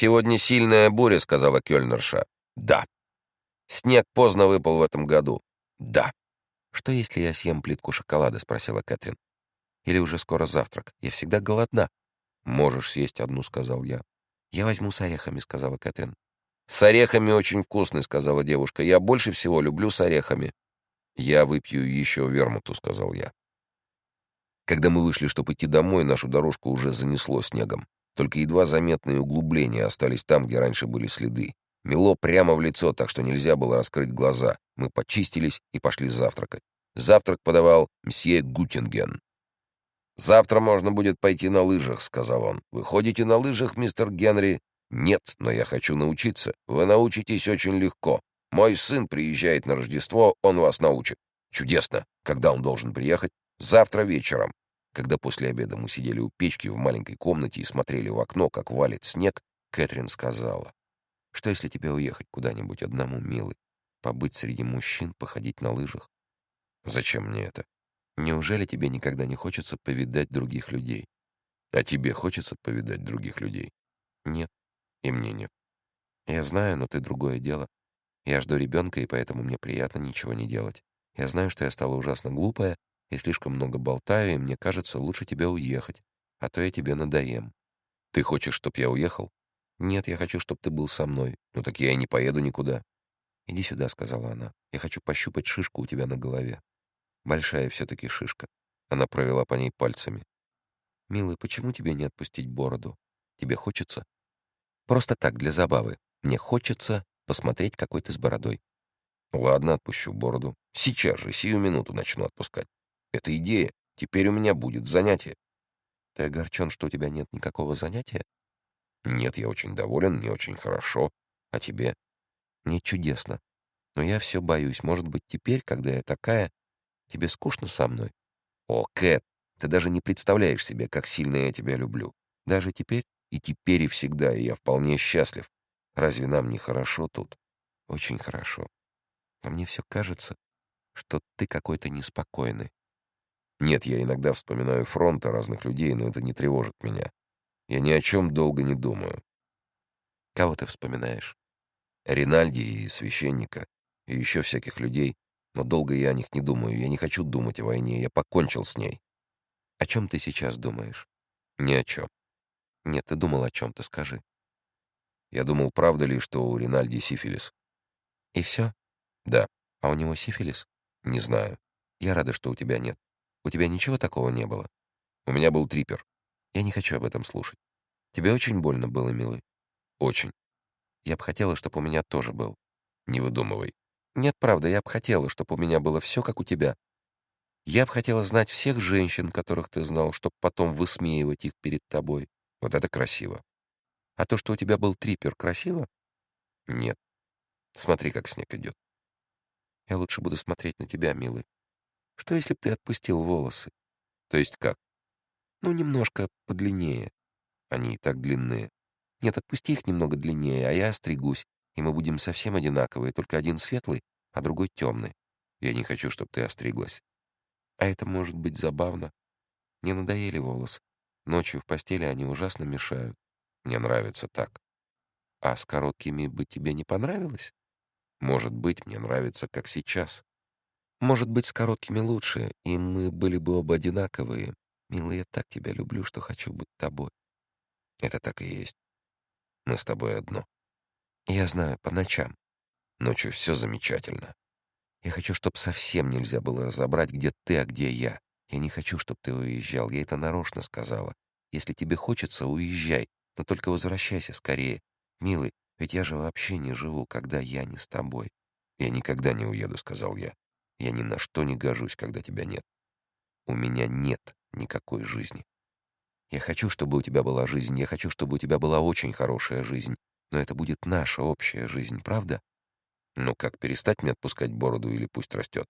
«Сегодня сильная буря», — сказала Кёльнерша. «Да». «Снег поздно выпал в этом году». «Да». «Что, если я съем плитку шоколада?» — спросила Кэтрин. «Или уже скоро завтрак? Я всегда голодна». «Можешь съесть одну», — сказал я. «Я возьму с орехами», — сказала Кэтрин. «С орехами очень вкусный», — сказала девушка. «Я больше всего люблю с орехами». «Я выпью еще вермуту», — сказал я. Когда мы вышли, чтобы идти домой, нашу дорожку уже занесло снегом. Только едва заметные углубления остались там, где раньше были следы. Мело прямо в лицо, так что нельзя было раскрыть глаза. Мы почистились и пошли завтракать. Завтрак подавал мсье Гутинген. «Завтра можно будет пойти на лыжах», — сказал он. «Вы ходите на лыжах, мистер Генри?» «Нет, но я хочу научиться. Вы научитесь очень легко. Мой сын приезжает на Рождество, он вас научит. Чудесно. Когда он должен приехать? Завтра вечером. Когда после обеда мы сидели у печки в маленькой комнате и смотрели в окно, как валит снег, Кэтрин сказала, «Что, если тебе уехать куда-нибудь одному, милый? Побыть среди мужчин, походить на лыжах? Зачем мне это? Неужели тебе никогда не хочется повидать других людей? А тебе хочется повидать других людей? Нет. И мне нет. Я знаю, но ты другое дело. Я жду ребенка, и поэтому мне приятно ничего не делать. Я знаю, что я стала ужасно глупая и слишком много болтаю, и мне кажется, лучше тебе уехать, а то я тебе надоем. Ты хочешь, чтоб я уехал? Нет, я хочу, чтоб ты был со мной. Ну так я и не поеду никуда. Иди сюда, — сказала она. Я хочу пощупать шишку у тебя на голове. Большая все-таки шишка. Она провела по ней пальцами. «Милый, почему тебе не отпустить бороду? Тебе хочется?» «Просто так, для забавы. Мне хочется посмотреть, какой ты с бородой». «Ладно, отпущу бороду. Сейчас же, сию минуту начну отпускать. Это идея. Теперь у меня будет занятие». «Ты огорчен, что у тебя нет никакого занятия?» «Нет, я очень доволен, мне очень хорошо. А тебе?» «Мне чудесно. Но я все боюсь. Может быть, теперь, когда я такая, тебе скучно со мной?» «О, Кэт, ты даже не представляешь себе, как сильно я тебя люблю. Даже теперь? И теперь, и всегда, и я вполне счастлив. Разве нам не хорошо тут?» «Очень хорошо. А мне все кажется, что ты какой-то неспокойный. Нет, я иногда вспоминаю фронта разных людей, но это не тревожит меня. Я ни о чем долго не думаю. Кого ты вспоминаешь? Ринальди и священника, и еще всяких людей. Но долго я о них не думаю. Я не хочу думать о войне. Я покончил с ней. О чем ты сейчас думаешь? Ни о чем. Нет, ты думал о чем-то, скажи. Я думал, правда ли, что у Ринальди сифилис. И все? Да. А у него сифилис? Не знаю. Я рада, что у тебя нет. У тебя ничего такого не было? У меня был трипер. Я не хочу об этом слушать. Тебе очень больно было, милый? Очень. Я бы хотела, чтобы у меня тоже был. Не выдумывай. Нет, правда, я бы хотела, чтобы у меня было все, как у тебя. Я бы хотела знать всех женщин, которых ты знал, чтобы потом высмеивать их перед тобой. Вот это красиво. А то, что у тебя был трипер, красиво? Нет. Смотри, как снег идет. Я лучше буду смотреть на тебя, милый. Что, если б ты отпустил волосы? То есть как? Ну, немножко подлиннее. Они и так длинные. Нет, отпусти их немного длиннее, а я остригусь, и мы будем совсем одинаковые, только один светлый, а другой темный. Я не хочу, чтобы ты остриглась. А это может быть забавно. Мне надоели волосы. Ночью в постели они ужасно мешают. Мне нравится так. А с короткими бы тебе не понравилось? Может быть, мне нравится, как сейчас. Может быть, с короткими лучше, и мы были бы оба одинаковые. Милый, я так тебя люблю, что хочу быть тобой. Это так и есть. Мы с тобой одно. Я знаю, по ночам. Ночью все замечательно. Я хочу, чтобы совсем нельзя было разобрать, где ты, а где я. Я не хочу, чтобы ты уезжал. Я это нарочно сказала. Если тебе хочется, уезжай. Но только возвращайся скорее. Милый, ведь я же вообще не живу, когда я не с тобой. Я никогда не уеду, сказал я. Я ни на что не гожусь, когда тебя нет. У меня нет никакой жизни. Я хочу, чтобы у тебя была жизнь, я хочу, чтобы у тебя была очень хорошая жизнь, но это будет наша общая жизнь, правда? Ну как, перестать мне отпускать бороду или пусть растет?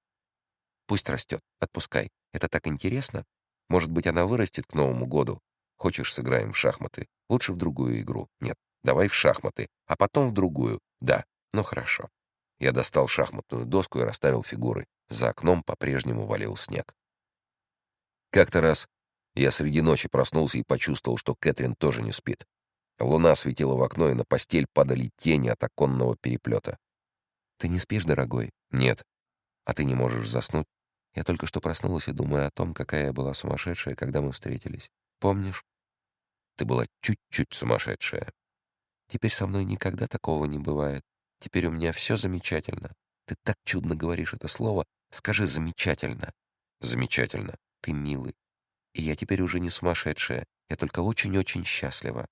Пусть растет, отпускай. Это так интересно. Может быть, она вырастет к Новому году. Хочешь, сыграем в шахматы? Лучше в другую игру. Нет, давай в шахматы, а потом в другую. Да, ну хорошо. Я достал шахматную доску и расставил фигуры. За окном по-прежнему валил снег. Как-то раз я среди ночи проснулся и почувствовал, что Кэтрин тоже не спит. Луна светила в окно, и на постель падали тени от оконного переплета. «Ты не спишь, дорогой?» «Нет. А ты не можешь заснуть?» «Я только что проснулась и думаю о том, какая я была сумасшедшая, когда мы встретились. Помнишь?» «Ты была чуть-чуть сумасшедшая». «Теперь со мной никогда такого не бывает. Теперь у меня все замечательно. Ты так чудно говоришь это слово. Скажи «замечательно». «Замечательно». Ты милый. И я теперь уже не сумасшедшая. Я только очень-очень счастлива.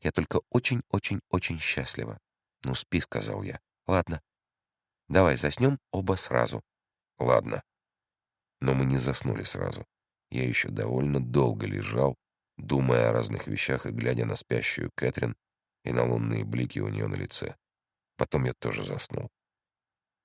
Я только очень-очень-очень счастлива. «Ну, спи», — сказал я. «Ладно. Давай заснем оба сразу». «Ладно». Но мы не заснули сразу. Я еще довольно долго лежал, думая о разных вещах и глядя на спящую Кэтрин и на лунные блики у нее на лице. Потом я тоже заснул.